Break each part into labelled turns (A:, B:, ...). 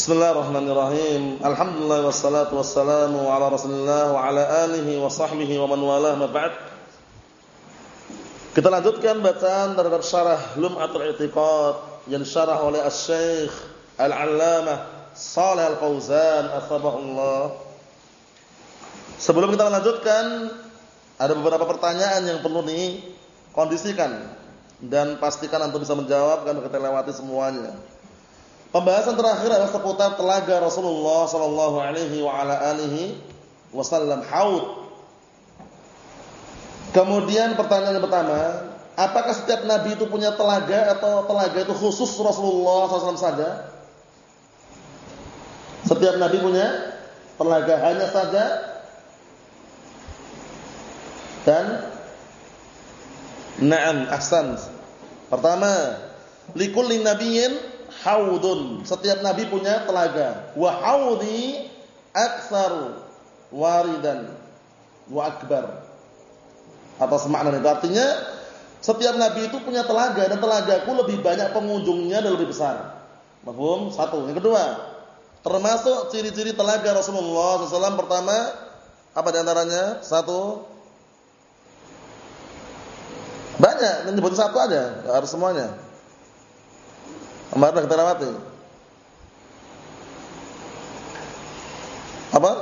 A: Bismillahirrahmanirrahim. Alhamdulillah wassalatu wassalamu ala Rasulillah wa ala alihi wa sahbihi wa man walah ma ba'd. Kita lanjutkan bacaan terhadap syarah Lum'atul I'tiqad yang syarah oleh Asy-Syaikh Al-Allamah Shalih Al-Fauzan atsabahullah. Sebelum kita lanjutkan, ada beberapa pertanyaan yang perlu dikondisikan dan pastikan antum bisa menjawab kan kita lewati semuanya. Pembahasan terakhir adalah seputar telaga Rasulullah sallallahu alaihi wa wasallam haud. Kemudian pertanyaan yang pertama, apakah setiap nabi itu punya telaga atau telaga itu khusus Rasulullah SAW saja? Setiap nabi punya telaga hanya saja dan Naam, ahsan. Pertama, likulli nabiyyin haudun. Setiap nabi punya telaga. Wa haudi aktsaru waridan wa akbar. Atas makna itu artinya setiap nabi itu punya telaga dan telagaku lebih banyak pengunjungnya dan lebih besar. Mahfum? Satu. Yang kedua, termasuk ciri-ciri telaga Rasulullah SAW pertama apa di antaranya? Satu, banyak, menyebut satu aja, harus semuanya. Kemarin kita lewati. Apa?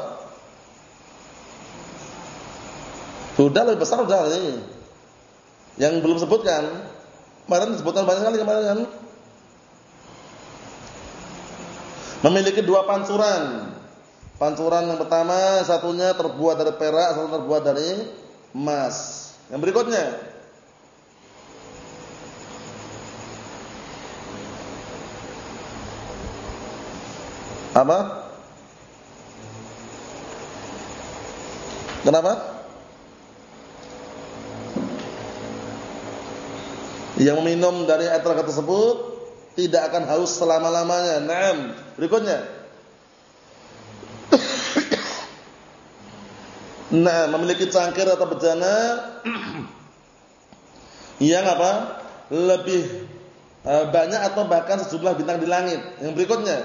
A: Sudah lebih besar sudah ini. Yang belum sebutkan. Kemarin disebutkan banyak sekali kemarin kan. Memiliki dua pancuran. Pancuran yang pertama satunya terbuat dari perak, satu terbuat dari emas. Yang berikutnya Apa? Kenapa? Yang meminum dari air telaga tersebut tidak akan haus selama-lamanya. Naam. Berikutnya. nah, memiliki cangkir atau bejana yang apa? Lebih eh, banyak atau bahkan sejumlah bintang di langit. Yang berikutnya,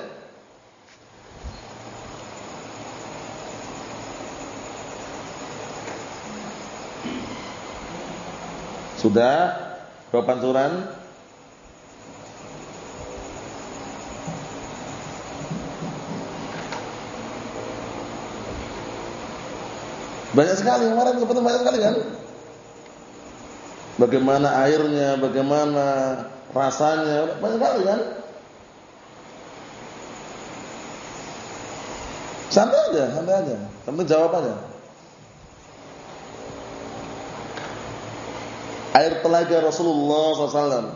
A: Sudah dua panturan? Banyak sekali kemarin sebenarnya banyak sekali kan? Bagaimana airnya, bagaimana rasanya, banyak sekali kan? Santai aja, santai aja. Kamu jawab aja. Air telaga Rasulullah SAW.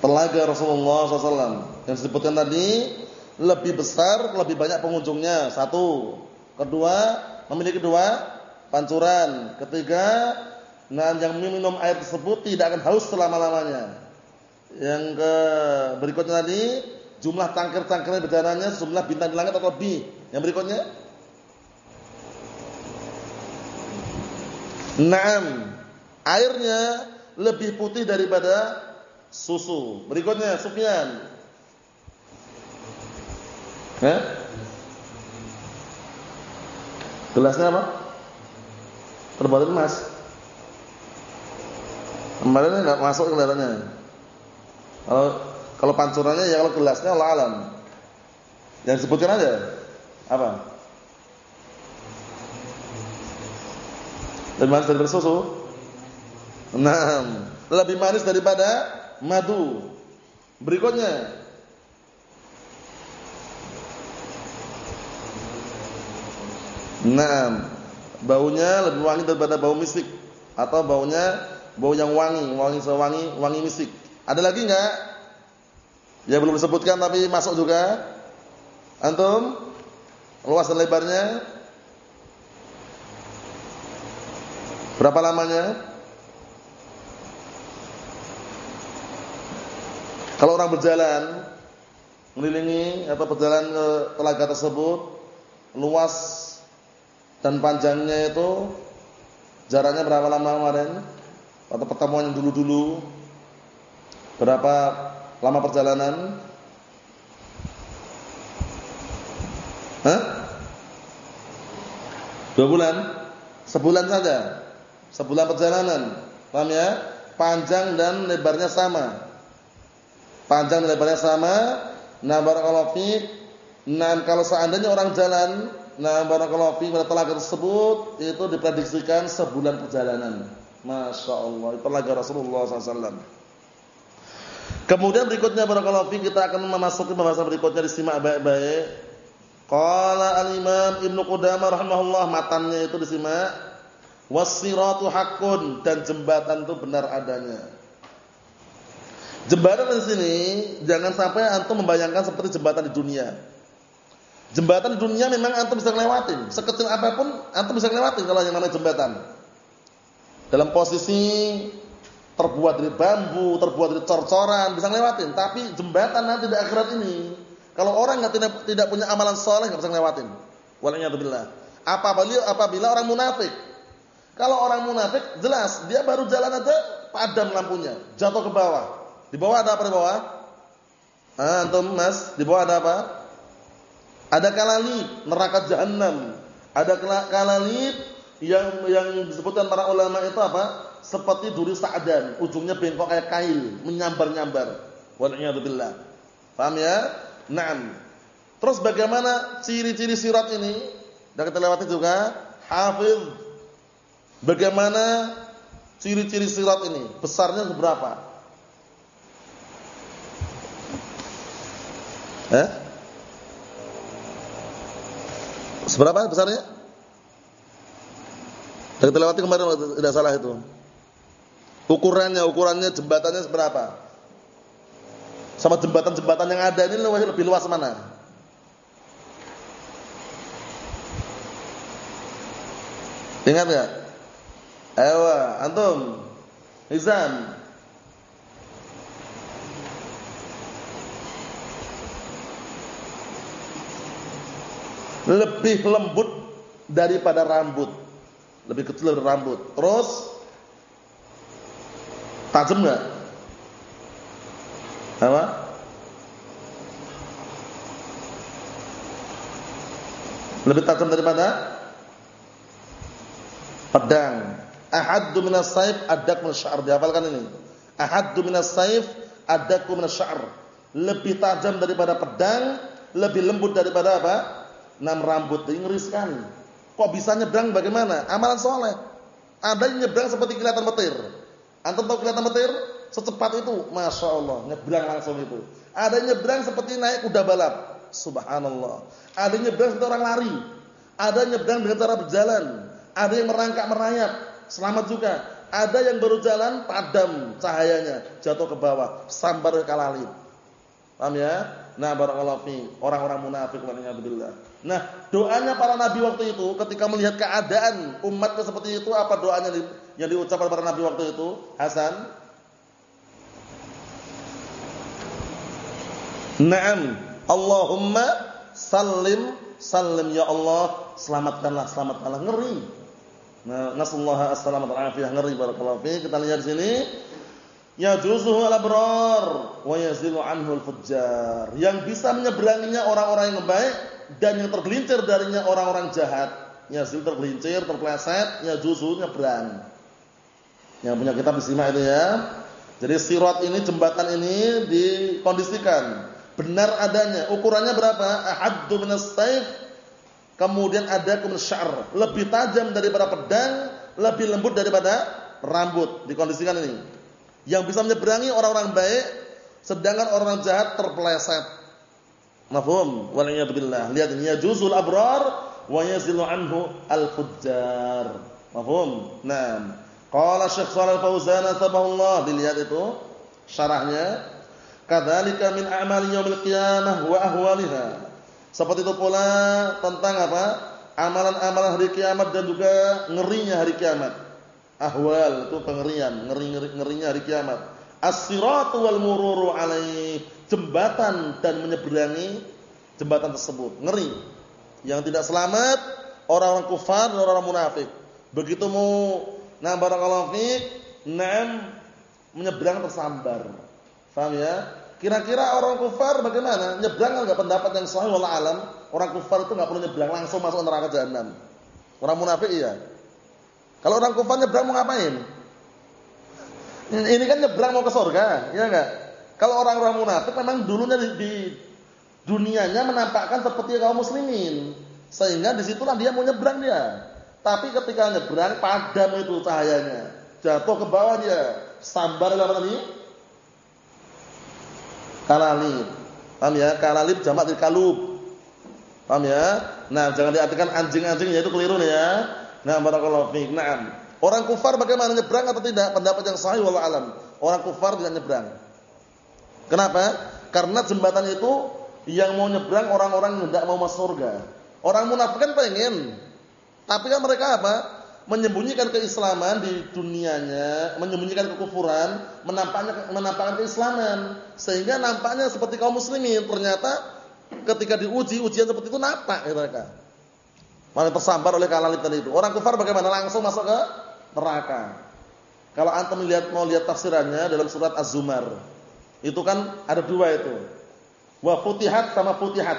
A: Telaga Rasulullah SAW yang disebutkan tadi lebih besar, lebih banyak pengunjungnya. Satu. Kedua, memiliki dua pancuran. Ketiga, nah yang minum air tersebut tidak akan haus selama-lamanya. Yang ke berikutnya tadi jumlah tangkir-tangkirnya berjalannya jumlah bintang di langit atau lebih. Yang berikutnya Naam airnya lebih putih daripada susu. Berikutnya Sufyan. Eh? Gelasnya apa? Terbuat emas. Kemarin enggak masuk kelihatannya. Kalau kalau pancurannya ya kalau gelasnya Allah alam. Yang disebutkan aja. Apa? Lebih manis dari susu? Nah, lebih manis daripada madu. Berikutnya. Nah, baunya lebih wangi daripada bau misik atau baunya bau yang wangi, wangi sewangi wangi misik. Ada lagi enggak? Ya belum disebutkan tapi masuk juga. Antum? Luas dan lebarnya? Berapa lamanya? Kalau orang berjalan mengelilingi atau berjalan ke telaga tersebut, luas dan panjangnya itu jaraknya berapa lama kemarin? Atau pertemuan yang dulu-dulu berapa lama perjalanan? Hah? Dua bulan? Sebulan saja. Sebulan perjalanan. Paham ya? Panjang dan lebarnya sama. Panjang lebarnya sama. Nah, barakallahu fiik. Nah, kalau seandainya orang jalan, nah barakallahu fiik pada telaga tersebut itu diprediksikan sebulan perjalanan. Masya Allah. Telaga Rasulullah SAW. Kemudian berikutnya barakallahu fiik kita akan memasuki pembahasan berikutnya disimak baik-baik. Qala al-Imam Ibnu Qudamah rahimahullah matannya itu disimak. Wasiratu haqqun dan jembatan itu benar adanya. Jembatan di sini jangan sampai antum membayangkan seperti jembatan di dunia. Jembatan di dunia memang antum bisa lewatin, sekecil apa pun antum bisa lewatin kalau yang namanya jembatan. Dalam posisi terbuat dari bambu, terbuat dari cor-coran bisa lewatin, tapi jembatan nanti di akhirat ini kalau orang nggak tidak, tidak punya amalan soleh nggak bisa ngelewatin. Waliyadzubillah. Apabila apabila orang munafik. Kalau orang munafik jelas dia baru jalan aja padam lampunya, jatuh ke bawah. Di bawah ada apa di bawah? Ah, antum Mas, di bawah ada apa? Ada kalalip, neraka jahanam. Ada kalalip yang yang disebutkan para ulama itu apa? Seperti duri sa'dan, ujungnya bengkok kayak kail, menyambar-nyambar. Waliyadzubillah. Paham ya? Naam. Terus bagaimana ciri-ciri sirat ini? Sudah kita lewati juga. Hafiz. Bagaimana ciri-ciri sirat ini? Besarnya seberapa? Eh? Seberapa besarnya? Sudah kita lewati kemarin tidak salah itu. Ukurannya, ukurannya jembatannya seberapa? sama jembatan-jembatan yang ada ini lebih luas mana? Ingat enggak? Ayo, antum. Izan. Lebih lembut daripada rambut. Lebih kecil dari rambut. Terus tajam enggak? Apa? Lebih tajam daripada pedang. Ahaddu minas saif addaku minas. Dihafalkan ini. Ahaddu minas saif addaku minas. Lebih tajam daripada pedang, lebih lembut daripada apa? Enam rambut. Ngeri sekali. Kok bisa nyebrang bagaimana? Amalan soleh. Ada yang nyebrang seperti kelihatan petir. Antum tahu kelihatan petir? Secepat itu, masya Allah, nyebrang langsung itu. Ada nyebrang seperti naik kuda balap, subhanallah. Ada nyebrang seperti orang lari. Ada nyebrang dengan cara berjalan. Ada yang merangkak merayap, selamat juga. Ada yang baru jalan padam cahayanya, jatuh ke bawah, sambar ke kalalip. Paham ya? Nah, barakallahu fi orang-orang munafik waliyadzubillah. Nah, doanya para nabi waktu itu ketika melihat keadaan umatnya seperti itu, apa doanya yang diucapkan para nabi waktu itu? Hasan Naam. Allahumma salim salim ya Allah, selamatkanlah, selamatkanlah. Ngeri. Nah, nasallahu as-salamat afiyah ngeri barakallahu fi. Kita lihat di sini. Ya juzuhu al-abrar wa yazilu anhu al-fujjar. Yang bisa menyeberanginya orang-orang yang baik dan yang tergelincir darinya orang-orang jahat. Yazil tergelincir, terpleset, ya juzu nyebrang. Yang punya kitab disimak itu ya. Jadi sirat ini jembatan ini dikondisikan benar adanya. Ukurannya berapa? Ahaddu minas saif. Kemudian ada kemudian syar, lebih tajam daripada pedang, lebih lembut daripada rambut. Dikondisikan ini. Yang bisa menyeberangi orang-orang baik, sedangkan orang jahat terpeleset. Mafhum? Waliyadzubillah. Lihat ini juzul abrar wa yazilu anhu al-fujjar. Mafhum? Nah, qala Syekh Shalal Fauzan Allah dilihat itu syarahnya Kadzalika min a'mali yaumil qiyamah wa ahwaliha. Seperti itu pula tentang apa? Amalan-amalan hari kiamat dan juga ngerinya hari kiamat. Ahwal itu pengerian, ngeri-ngerinya hari kiamat. As-siratu wal mururu alaih. Jembatan dan menyeberangi jembatan tersebut. Ngeri. Yang tidak selamat orang-orang kufar dan orang-orang munafik. Begitu mau nah barakallahu fiik, nam menyeberang tersambar. Faham ya? Kira-kira orang kufar bagaimana? Nyebrang enggak pendapat yang sahih wala alam? Orang kufar itu enggak perlu nyebrang, langsung masuk neraka jahanam. Orang munafik iya. Kalau orang kufar nyebrang mau ngapain? Ini kan nyebrang mau ke surga, ya enggak? Kalau orang-orang munafik memang dulunya di, di dunianya menampakkan seperti kaum muslimin. Sehingga di situlah dia mau nyebrang dia. Tapi ketika nyebrang padam itu cahayanya. Jatuh ke bawah dia. Sambar apa tadi? Kalalib. Paham ya? Kalalib jamak dari kalub. Paham ya? Nah, jangan diartikan anjing-anjing ya itu keliru nih ya. Nah, barakallahu fiik. Naam. Orang kufar bagaimana nyebrang atau tidak? Pendapat yang sahih wallahu alam. Orang kufar tidak nyebrang. Kenapa? Karena jembatan itu yang mau nyebrang orang-orang yang tidak mau masuk surga. Orang munafik kan pengen. Tapi kan mereka apa? Menyembunyikan keislaman di dunianya, menyembunyikan kekufuran, menampaknya menampakkan keislaman. Sehingga nampaknya seperti kaum muslimin, ternyata ketika diuji ujian seperti itu nampak mereka. Malah tersambar oleh kalalip tadi itu. Orang kufar bagaimana? Langsung masuk ke neraka. Kalau antum lihat mau lihat tafsirannya dalam surat Az-Zumar. Itu kan ada dua itu. Wa futihat sama futihat.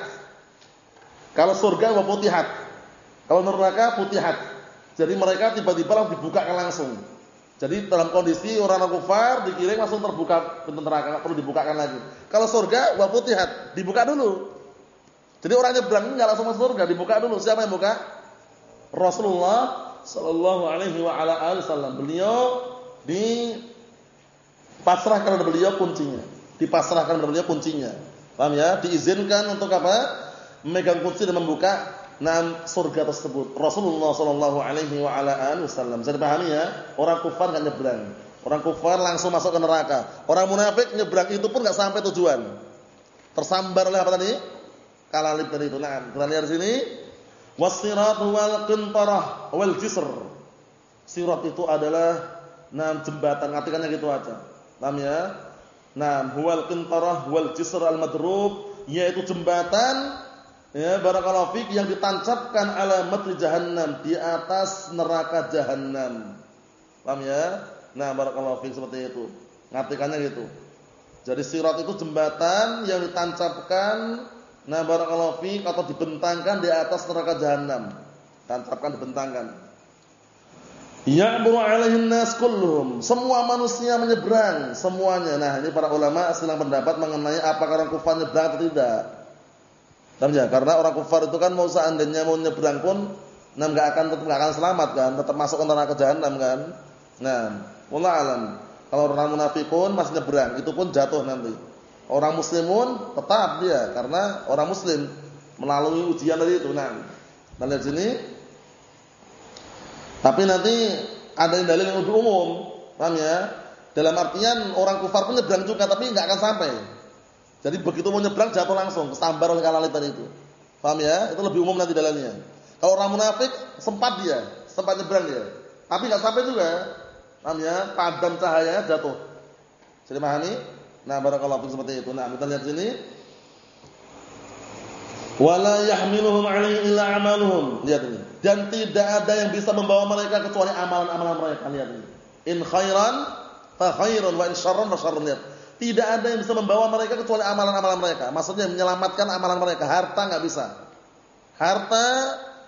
A: Kalau surga wa futihat. Kalau neraka futihat. Jadi mereka tiba-tiba langsung dibukakan langsung. Jadi dalam kondisi orang kufar dikirim langsung terbuka pintu neraka, perlu dibukakan lagi. Kalau surga wa futihat, dibuka dulu. Jadi orangnya berani enggak langsung masuk surga, dibuka dulu. Siapa yang buka? Rasulullah sallallahu alaihi wa ala alihi wasallam. Beliau di pasrahkan kepada beliau kuncinya. Dipasrahkan kepada beliau kuncinya. Paham ya? Diizinkan untuk apa? Memegang kunci dan membuka nam surga tersebut. Rasulullah sallallahu alaihi wa ala alihi wasallam. Jadi pahami ya? Orang kufar enggak nyebrang. Orang kufar langsung masuk ke neraka. Orang munafik nyebrang itu pun enggak sampai tujuan. Tersambar oleh apa tadi? kalalib tadi itu. Nah, kita lihat sini wasirat wal qintarah wal jisr. Sirat itu adalah nam jembatan, artikannya gitu aja. Paham ya? Nah, huwal qintarah wal jisr al madrub yaitu jembatan ya barakallahu fik yang ditancapkan ala matri jahannam di atas neraka jahannam. Paham ya? Nah, barakallahu fik seperti itu. Ngartikannya gitu. Jadi sirat itu jembatan yang ditancapkan Nah barakallahu fiik atau dibentangkan di atas neraka jahanam. Tancapkan dibentangkan. Ya'buru 'alaihin nas kulluhum. Semua manusia menyeberang, semuanya. Nah, ini para ulama sedang pendapat mengenai apakah orang kufar nyebrang atau tidak. ya? Karena orang kufar itu kan mau seandainya mau nyebrang pun nah enggak akan tetap enggak akan selamat kan, tetap masuk ke neraka jahanam kan. Nah, wallah alam. Kalau orang munafikun masih nyebrang, itu pun jatuh nanti. Orang muslimun tetap dia karena orang muslim melalui ujian tadi itu. Nah, kita lihat sini. Tapi nanti ada dalil yang lebih umum, paham ya? Dalam artian orang kufar pun nyebrang juga tapi enggak akan sampai. Jadi begitu mau nyebrang jatuh langsung kesambar oleh kalalit tadi itu. Paham ya? Itu lebih umum nanti dalilnya. Kalau orang munafik sempat dia, sempat nyebrang dia. Tapi enggak sampai juga. Paham ya? Padam cahayanya jatuh. Jadi pahami? Nah, barakallahu fiikum seperti itu. Nah, kita lihat sini. Wala yahmiluhum 'alaihi illa 'amaluhum. Lihat ini. Dan tidak ada yang bisa membawa mereka kecuali amalan-amalan mereka. Lihat ini. In khairan fa khairun wa in syarran fa syarrun. Tidak ada yang bisa membawa mereka kecuali amalan-amalan mereka. Maksudnya menyelamatkan amalan mereka. Harta enggak bisa. Harta,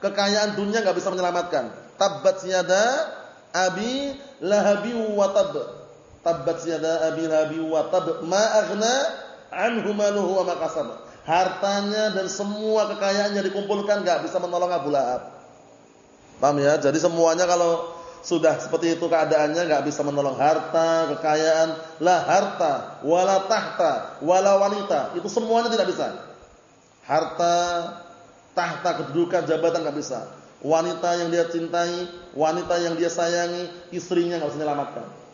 A: kekayaan dunia enggak bisa menyelamatkan. Tabbat yada abi lahabi wa tab tabbat yada abi lahabi wa tab ma aghna anhu maluhu wa ma. Hartanya dan semua kekayaannya dikumpulkan enggak bisa menolong Abu Lahab. Paham ya? Jadi semuanya kalau sudah seperti itu keadaannya enggak bisa menolong harta, kekayaan, la harta, wala tahta, wala wanita. Itu semuanya tidak bisa. Harta, tahta, kedudukan, jabatan enggak bisa. Wanita yang dia cintai, wanita yang dia sayangi, istrinya enggak bisa menyelamatkan.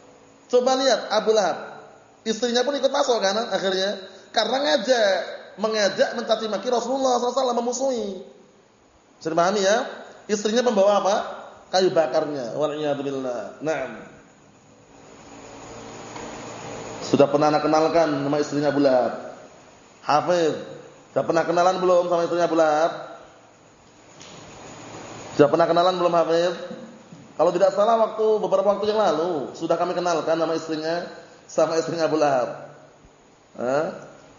A: Coba lihat Abu Lahab. Istrinya pun ikut masuk kan akhirnya. Karena ngajak, mengajak mencaci maki Rasulullah SAW memusuhi. Pahami ya? Istrinya membawa apa? Kayu bakarnya. Waliyadzubillah. Naam. Sudah pernah anda kenalkan nama istrinya Abu Lahab? Hafiz. Sudah pernah kenalan belum sama istrinya Abu Lahab? Sudah pernah kenalan belum Hafiz? Kalau tidak salah waktu beberapa waktu yang lalu sudah kami kenalkan nama istrinya sama istrinya Abu Lahab.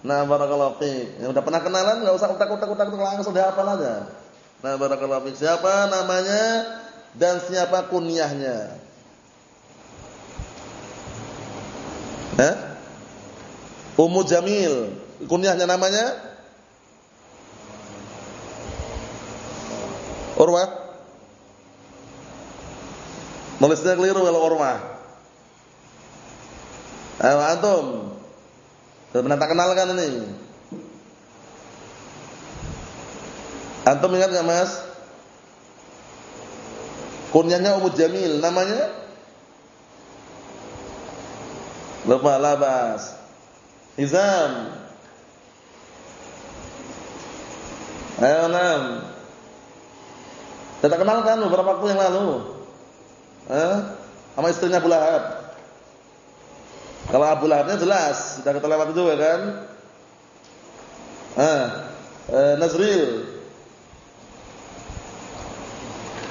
A: Nah, barakallahu fiik. Yang udah pernah kenalan enggak usah utak-utak-utak langsung dihafal aja. Nah, barakallahu fiik. Siapa namanya dan siapa kunyahnya? Eh? Ummu Jamil. Kunyahnya namanya? Urwah. Nulisnya keliru kalau Urwah. Ayo antum. Sudah pernah tak kenal kan ini? Antum ingat enggak, Mas? Kunyahnya Ummu Jamil, namanya? Lupa labas. Izam. Ayo enam. Tidak kenal kan beberapa waktu yang lalu? Eh? Sama istrinya Abu Lahab. Kalau Abu Lahabnya jelas, sudah kita lewat juga kan? Eh, eh Nazril.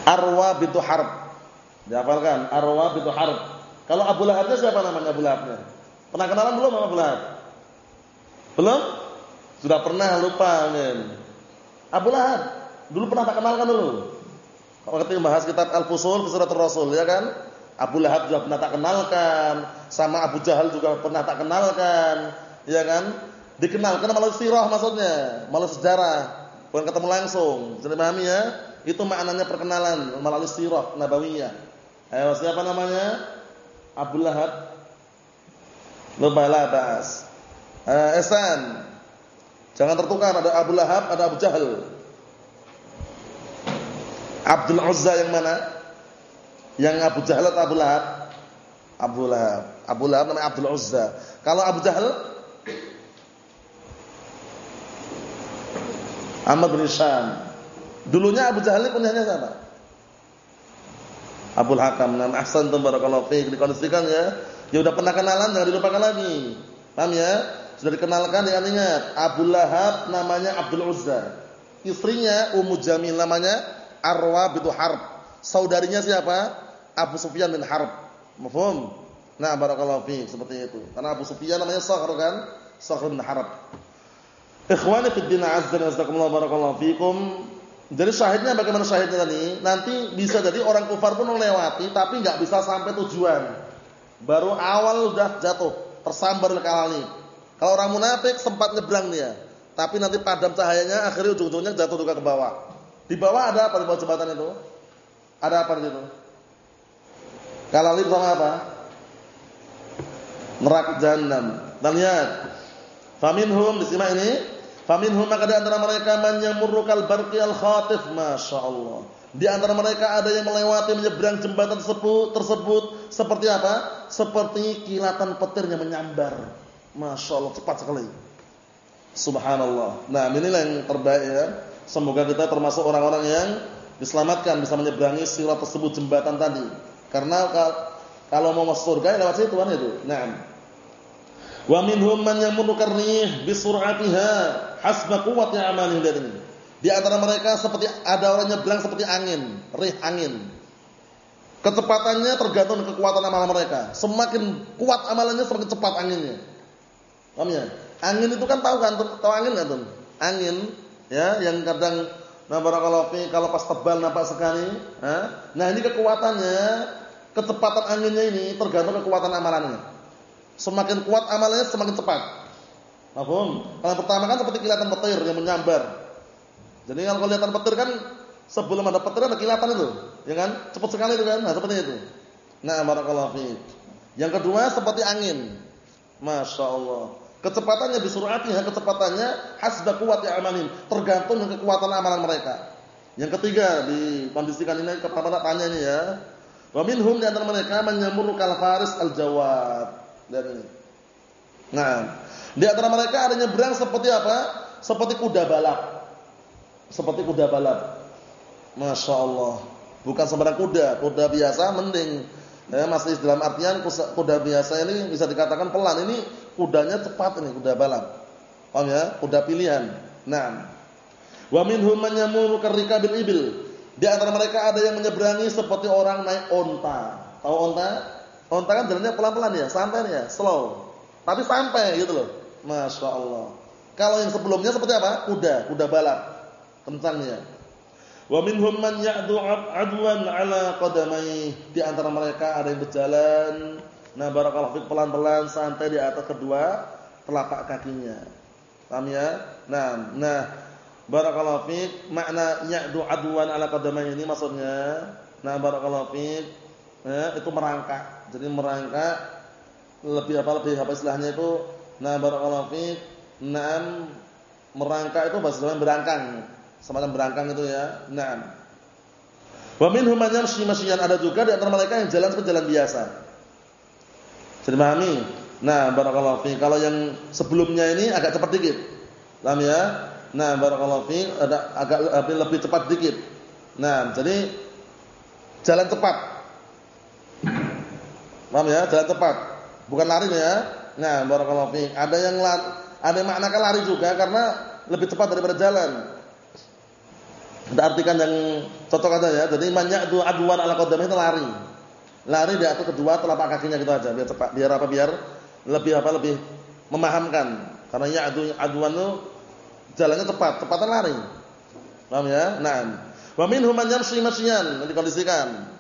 A: Arwa bintu Harb. Dihafalkan, Arwa bintu Harb. Kalau Abu Lahabnya siapa namanya Abu Lahabnya? Pernah kenalan belum sama Abu Lahab? Belum? Sudah pernah lupa, men. Abu Lahab dulu pernah tak kenalkan dulu. Kalau kita bahas kitab Al-Fusul fi Suratul Rasul ya kan? Abu Lahab juga pernah tak kenalkan, sama Abu Jahal juga pernah tak kenalkan, ya kan? Dikenalkan melalui sirah maksudnya, melalui sejarah, bukan ketemu langsung. Jadi pahami ya? Itu maknanya perkenalan melalui sirah nabawiyah. Ayo siapa namanya? Abu Lahab. Lupa bahas. Eh, Esan. Jangan tertukar ada Abu Lahab, ada Abu Jahal. Abdul Uzza yang mana? Yang Abu Jahal atau Abu Lahab? Abu Lahab. Abu Lahab namanya Abdul Uzza. Kalau Abu Jahal? Ahmad bin Syam. Dulunya Abu Jahal punyanya siapa? Abdul Hakam. Nama ahsan barakallahu fiik dikondisikan ya. Ya udah pernah kenalan jangan dilupakan lagi. Paham ya? Sudah dikenalkan dengan ingat. Abu Lahab namanya Abdul Uzza. Istrinya Ummu Jamil namanya Arwa bintu Harb. Saudarinya siapa? Abu Sufyan bin Harb. Mafhum? Nah, barakallahu fiik seperti itu. Karena Abu Sufyan namanya Sakhr kan? Sakhr bin Harb. Ikhwani fid din azza wa jalla barakallahu fiikum. Jadi syahidnya bagaimana syahidnya tadi? Nanti bisa jadi orang kufar pun melewati tapi enggak bisa sampai tujuan. Baru awal sudah jatuh, tersambar kali. Kalau orang munafik sempat nyebrang dia, tapi nanti padam cahayanya akhirnya ujung-ujungnya jatuh juga ke bawah. Di bawah ada apa di bawah jembatan itu? Ada apa di situ? Kalalip sama apa? Neraka jahanam. Dan lihat, faminhum disimak ini, faminhum maka di antara mereka man yamurru kal barqi al khatif, masyaallah. Di antara mereka ada yang melewati menyeberang jembatan tersebut, tersebut seperti apa? Seperti kilatan petir yang menyambar. Masya Allah cepat sekali. Subhanallah. Nah inilah yang terbaik ya. Semoga kita termasuk orang-orang yang diselamatkan bisa menyeberangi sirat tersebut jembatan tadi. Karena kalau mau masuk surga ya lewat situ kan itu. Nah. Wa minhum man yamurru karrih bi sur'atiha hasba quwwati amalihi di antara mereka seperti ada orang nyebrang seperti angin, rih angin. Kecepatannya tergantung kekuatan amalan mereka. Semakin kuat amalannya semakin cepat anginnya. Paham ya? Angin itu kan tahu kan, tahu angin tuh? Angin ya yang kadang barakallahu fi kalau pas tebal nampak sekali? Nah, ini kekuatannya, kecepatan anginnya ini tergantung kekuatan amalannya. Semakin kuat amalannya semakin cepat. Paham? Kalau pertama kan seperti kilatan petir yang menyambar. Jadi kalau kelihatan petir kan sebelum ada petir ada kilatan itu, ya kan? Cepat sekali itu kan? Nah, seperti itu. Nah, barakallahu fiik. Yang kedua seperti angin. Masya Allah. Kecepatannya bisuratiha, kecepatannya hasba quwwati amalin, tergantung dengan kekuatan amalan mereka. Yang ketiga dikondisikan ini kepada tanya ini ya. Wa minhum di antara mereka man yamurru kal faris al jawad. Dan ini. Nah, di antara mereka ada nyebrang seperti apa? Seperti kuda balap seperti kuda balap. Masya Allah. Bukan sembarang kuda, kuda biasa mending. Ya, masih dalam artian kuda biasa ini bisa dikatakan pelan. Ini kudanya cepat ini kuda balap. Paham ya? Kuda pilihan. Nah. Wa minhum man yamuru karikabil ibil. Di antara mereka ada yang menyeberangi seperti orang naik onta. Tahu onta? Onta kan jalannya pelan-pelan ya, santai ya, slow. Tapi sampai gitu loh. Masya Allah. Kalau yang sebelumnya seperti apa? Kuda, kuda balap. Kencangnya. Wa minhum man ya'du adwan ala qadamai. Di antara mereka ada yang berjalan nah barakallahu fik pelan-pelan santai di atas kedua telapak kakinya. Paham ya? Nah, nah barakallahu fik makna ya'du adwan ala qadamai ini maksudnya nah barakallahu fik ya, itu merangkak. Jadi merangkak lebih apa lebih apa istilahnya itu nah barakallahu fik Naam merangkak itu bahasa Jawa berangkang. Semacam berangkang itu ya. Naam. Wa minhum man yamshi ada juga di antara mereka yang jalan seperti jalan biasa. Jadi pahami? Nah, barakallahu fi. Kalau yang sebelumnya ini agak cepat dikit. Paham ya? Nah, barakallahu fi ada agak lebih, lebih cepat dikit. Nah, jadi jalan cepat. Paham ya? Jalan cepat. Bukan lari ya. Nah, barakallahu fi. Ada yang lari ada yang maknakan lari juga karena lebih cepat daripada jalan. Kita artikan yang cocok aja ya. Jadi banyak dua aduan ala qadamah itu lari. Lari di atas kedua telapak kakinya gitu aja biar cepat. Biar apa? Biar lebih apa? Lebih memahamkan. Karena ya adu aduan itu jalannya cepat, cepatan lari. Paham ya? Nah, wa minhum man yamshi masyian, dikondisikan.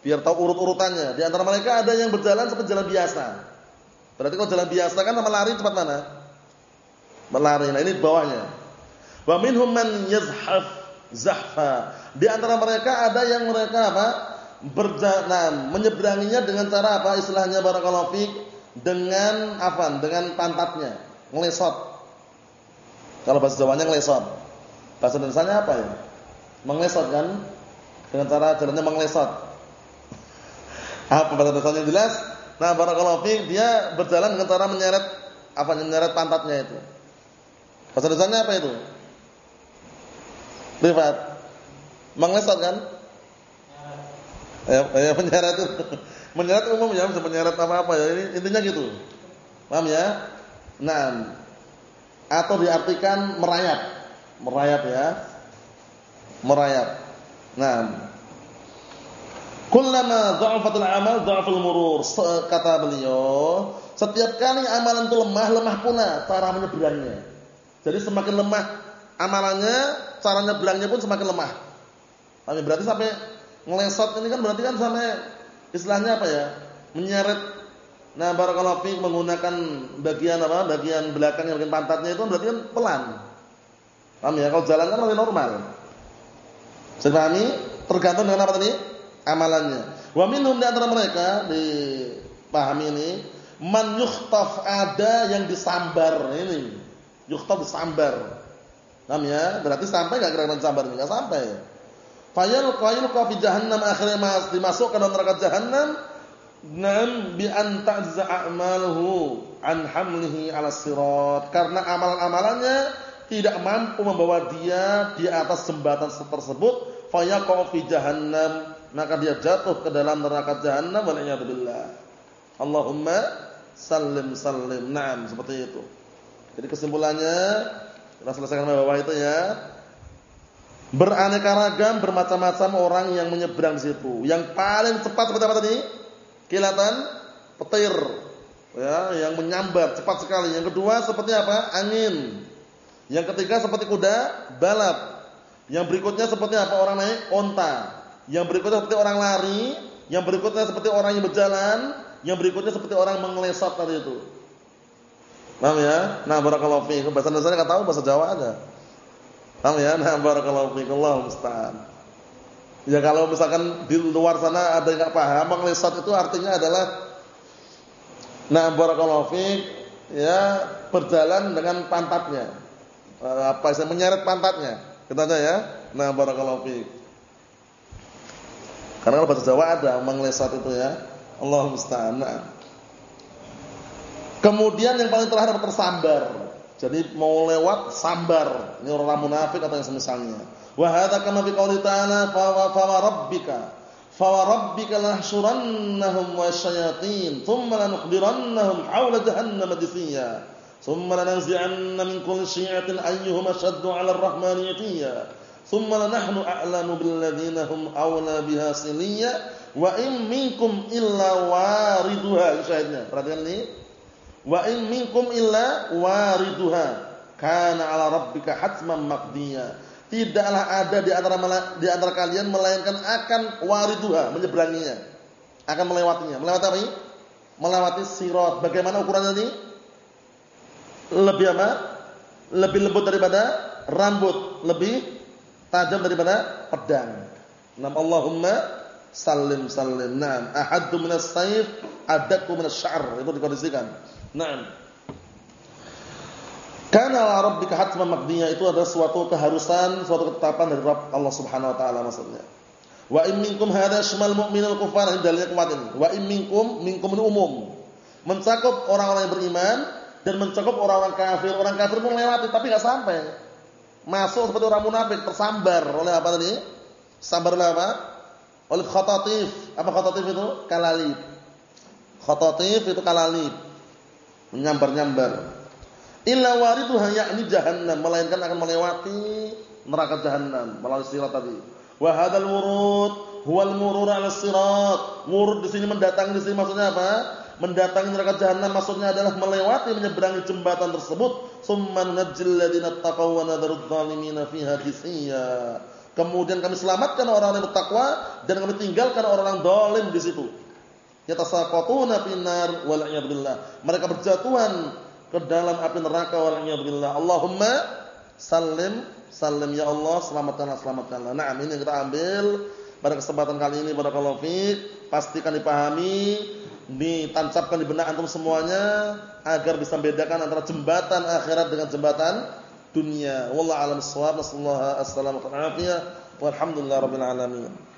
A: Biar tahu urut-urutannya. Di antara mereka ada yang berjalan seperti jalan biasa. Berarti kalau jalan biasa kan sama lari cepat mana? berlari. Nah ini bawahnya. Wa minhum man yazhaf zahfa. Di antara mereka ada yang mereka apa? Berjalan menyeberanginya dengan cara apa? Istilahnya barakallahu dengan apa? Dengan pantatnya, ngelesot. Kalau bahasa Jawanya ngelesot. Bahasa Indonesianya apa ya? Mengelesot kan? Dengan cara jalannya mengelesot. Apa bahasa Indonesianya jelas? Nah, barakallahu dia berjalan dengan cara menyeret apa menyeret pantatnya itu. Bahasa Indonesianya apa itu? Rifat. Menglesat kan? Ya, ya menyeret itu. menyeret umum ya, bisa menyeret apa-apa ya. Ini intinya gitu. Paham ya? Nah, atau diartikan merayap. Merayap ya. Merayap. Nah, Kullama dha'afatul amal dha'aful murur. Kata beliau, setiap kali amalan itu lemah, lemah pula cara menyeberangnya. Jadi semakin lemah amalannya, caranya bilangnya pun semakin lemah. Tapi berarti sampai ngelesot ini kan berarti kan sampai istilahnya apa ya? Menyeret nah barakallahu fi menggunakan bagian apa? Bagian belakang yang bagian pantatnya itu berarti kan pelan. Paham ya? Kalau jalan kan lebih normal. Saya? Tergantung dengan apa tadi? Amalannya. Wa minhum di antara mereka dipahami ini man yukhtaf ada yang disambar ini yukhtab sambar. Namanya berarti sampai enggak kira-kira sambar enggak sampai. Fayal qayul fi jahannam akhirnya mas dimasukkan dalam neraka jahannam. Nam bi an ta'za a'maluhu an hamlihi 'ala sirat. Karena amalan-amalannya tidak mampu membawa dia di atas jembatan tersebut. Fayaqau fi jahannam maka dia jatuh ke dalam neraka jahannam. Wal billah Allahumma sallim sallim. Na'am seperti itu. Jadi kesimpulannya kita selesaikan bawah itu ya. Beraneka ragam bermacam-macam orang yang menyeberang situ. Yang paling cepat seperti apa tadi? Kilatan petir. Ya, yang menyambar cepat sekali. Yang kedua seperti apa? Angin. Yang ketiga seperti kuda balap. Yang berikutnya seperti apa? Orang naik onta. Yang berikutnya seperti orang lari. Yang berikutnya seperti orang yang berjalan. Yang berikutnya seperti orang mengelesot tadi itu. Paham ya? Nah, barakallahu fiikum. Bahasa Indonesia enggak tahu, bahasa Jawa aja. Paham ya? Nah, barakallahu fiikum. Allah musta'an. Ya kalau misalkan di luar sana ada yang enggak paham, menglesat itu artinya adalah nah barakallahu fiik ya berjalan dengan pantatnya. Eh, apa saya menyeret pantatnya. Kita aja ya. Nah, barakallahu fiik. Karena kalau bahasa Jawa ada menglesat itu ya. Allah musta'an. Nah. Kemudian yang paling terakhir tersambar. Jadi mau lewat sambar. Ini orang munafik atau yang semisalnya. Wa hadza kama fi qouli ta'ala fa wa rabbika. Fa wa rabbika lahsurannahum wasyayatin thumma lanukhbirannahum hawla jahannam disiyya thumma lananzi'anna min kulli syi'atin ayyuhum ashaddu 'ala ar-rahmani thumma lanahnu a'lamu bil ladzina hum awla biha siliyya wa in minkum illa wariduha syahidnya. Perhatikan ini Wa in minkum illa wariduha. kana 'ala rabbika hatman maqdiya. Tidaklah ada di antara di antara kalian melainkan akan wariduha, menyeberanginya. Akan melewatinya. Melewati apa ini? Melewati sirat. Bagaimana ukurannya ini? Lebih apa? Lebih lembut daripada rambut, lebih tajam daripada pedang. Nam Allahumma salim salim. Naam, ahaddu minas sayf, adakku minas sya'r. Itu dikondisikan. Naam. Karena rabbika hatman maqdiya itu adalah suatu keharusan, suatu ketetapan dari Rabb Allah Subhanahu wa taala maksudnya. Wa in minkum hadza symal mu'minul kufar dalilnya kuat ini. Wa in minkum minkum umum. Mencakup orang-orang yang beriman dan mencakup orang-orang kafir. Orang kafir pun lewati tapi enggak sampai. Masuk seperti orang munafik tersambar oleh apa tadi? Sambar oleh apa? Oleh khatatif. Apa khatatif itu? Kalalib. Khatatif itu kalalib. Menyambar-nyambar. Illa wariduha yakni jahannam melainkan akan melewati neraka jahannam melalui sirat tadi. Wa hadzal wurud huwal murur 'ala sirat. Wurud di sini mendatangi di sini maksudnya apa? Mendatangi neraka jahannam maksudnya adalah melewati menyeberangi jembatan tersebut. Summa nunajjil ladina taqaw wa nadharudz zalimina fiha kemudian kami selamatkan orang-orang yang bertakwa dan kami tinggalkan orang-orang zalim di situ yatasaqatuna finar wal mereka berjatuhan ke dalam api neraka waliyadzubillah. Allahumma salim salim ya Allah selamatkanlah selamatkanlah. Nah, ini yang kita ambil pada kesempatan kali ini barakallahu fiik. Pastikan dipahami, ditancapkan di benak antum semuanya agar bisa membedakan antara jembatan akhirat dengan jembatan dunia. Wallahu a'lam bissawab. Nasallahu alaihi wasallam. Walhamdulillah rabbil alamin.